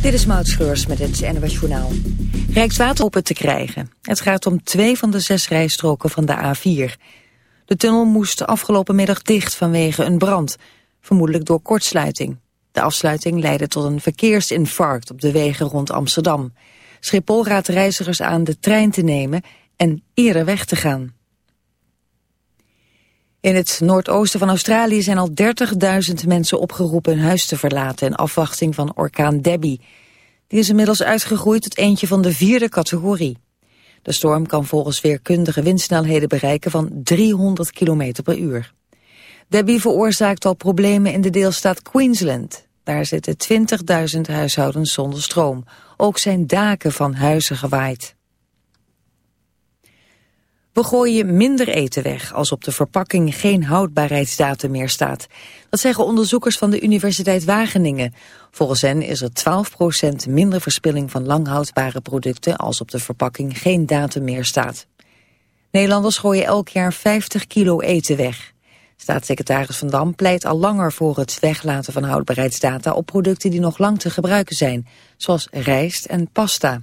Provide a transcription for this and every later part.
Dit is Maud Schreurs met het NWS Journaal. Rijkswater open te krijgen. Het gaat om twee van de zes rijstroken van de A4. De tunnel moest afgelopen middag dicht vanwege een brand. Vermoedelijk door kortsluiting. De afsluiting leidde tot een verkeersinfarct op de wegen rond Amsterdam. Schiphol raadt reizigers aan de trein te nemen en eerder weg te gaan. In het noordoosten van Australië zijn al 30.000 mensen opgeroepen hun huis te verlaten in afwachting van orkaan Debbie. Die is inmiddels uitgegroeid tot eentje van de vierde categorie. De storm kan volgens weerkundige windsnelheden bereiken van 300 km per uur. Debbie veroorzaakt al problemen in de deelstaat Queensland. Daar zitten 20.000 huishoudens zonder stroom. Ook zijn daken van huizen gewaaid. We gooien minder eten weg als op de verpakking geen houdbaarheidsdatum meer staat. Dat zeggen onderzoekers van de Universiteit Wageningen. Volgens hen is er 12% minder verspilling van langhoudbare producten als op de verpakking geen datum meer staat. Nederlanders gooien elk jaar 50 kilo eten weg. Staatssecretaris Van Dam pleit al langer voor het weglaten van houdbaarheidsdata op producten die nog lang te gebruiken zijn, zoals rijst en pasta.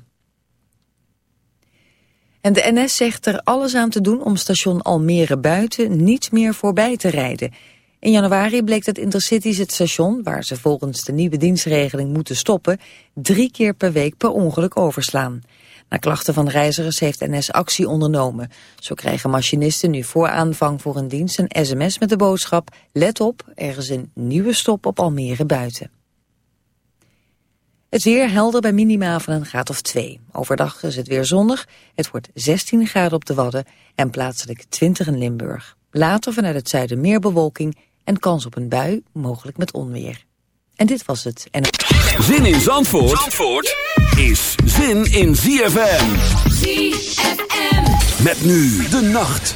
En de NS zegt er alles aan te doen om station Almere buiten niet meer voorbij te rijden. In januari bleek dat Intercities het station, waar ze volgens de nieuwe dienstregeling moeten stoppen, drie keer per week per ongeluk overslaan. Na klachten van reizigers heeft NS actie ondernomen. Zo krijgen machinisten nu voor aanvang voor een dienst een sms met de boodschap... let op, er is een nieuwe stop op Almere buiten. Het weer helder bij minima van een graad of 2. Overdag is het weer zonnig. Het wordt 16 graden op de Wadden en plaatselijk 20 in Limburg. Later vanuit het zuiden meer bewolking en kans op een bui, mogelijk met onweer. En dit was het. En... Zin in Zandvoort, Zandvoort is zin in ZFM. ZFM. Met nu de nacht.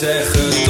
zeggen.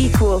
equal.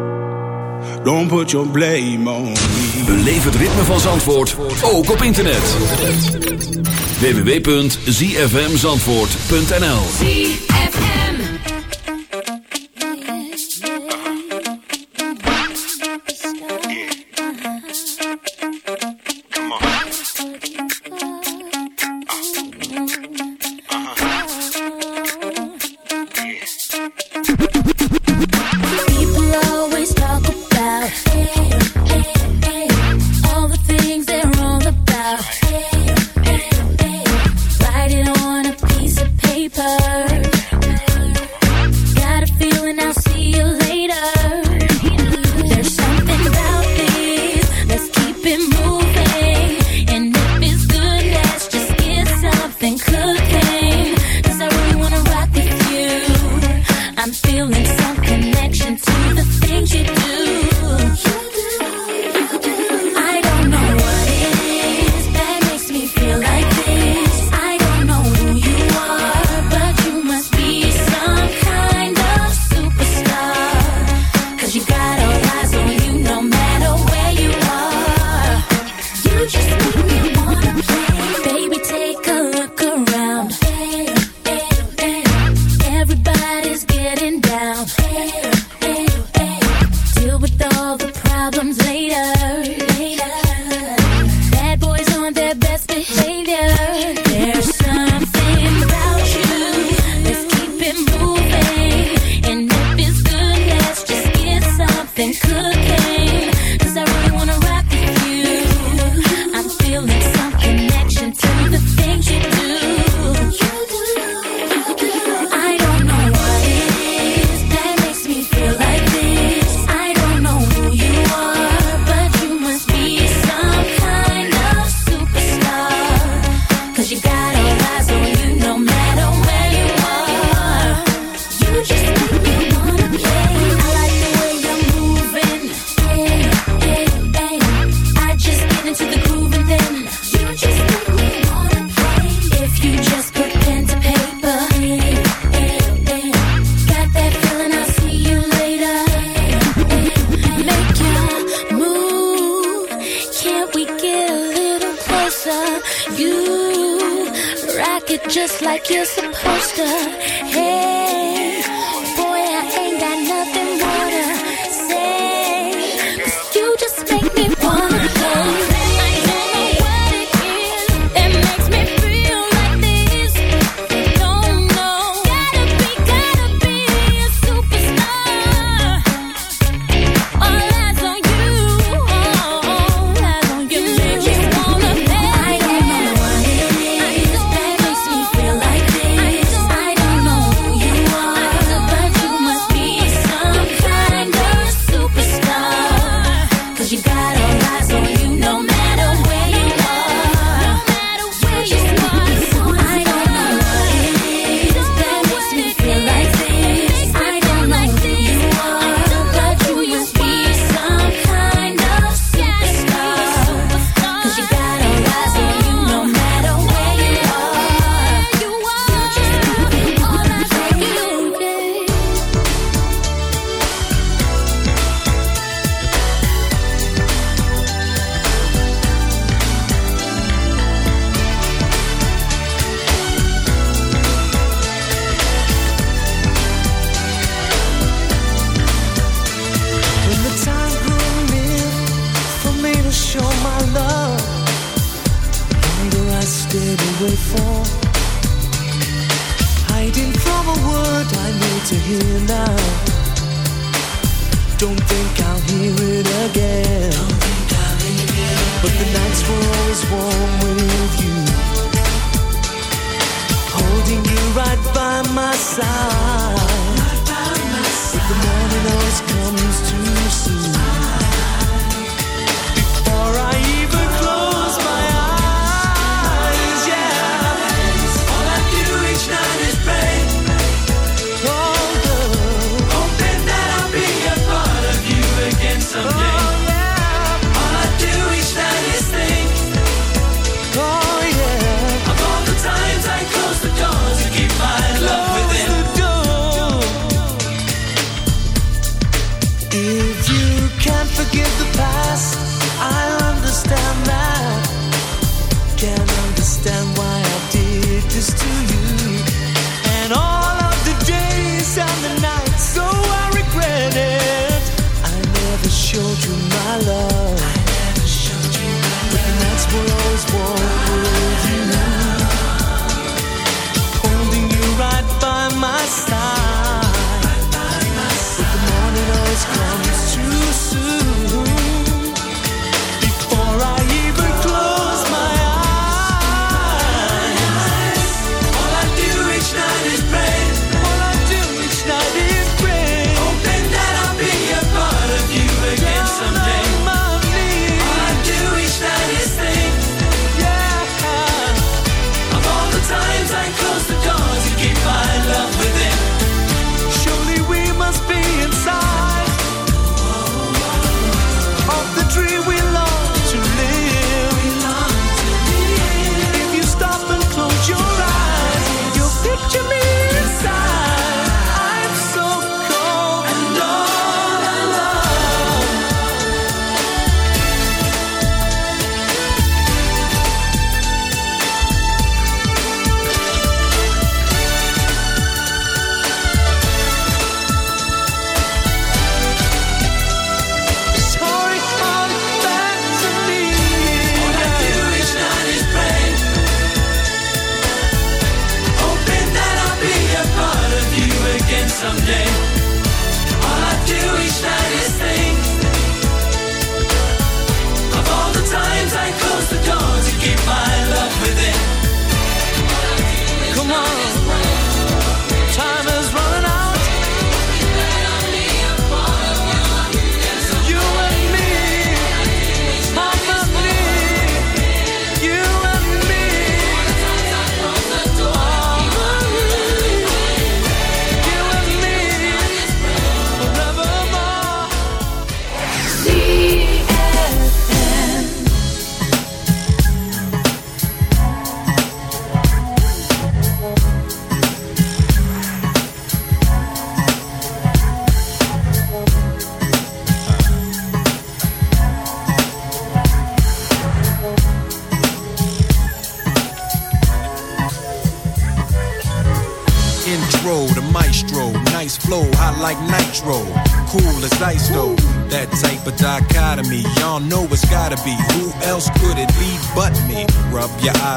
Don't put your blame on me. Beleef het ritme van Zandvoort, ook op internet. www.zfmzandvoort.nl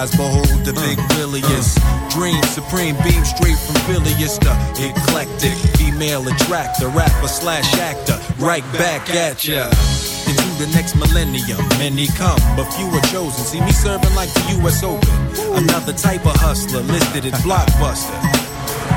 eyes, behold the big uh. williest. Dream supreme, beam straight from Philly the eclectic. Female attractor, rapper slash actor. Right back at ya. Into the next millennium, many come, but few are chosen. See me serving like the U.S. Open. Another type of hustler listed as blockbuster.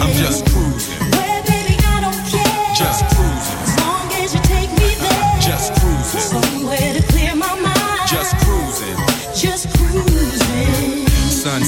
I'm just cruising.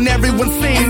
and everyone sings.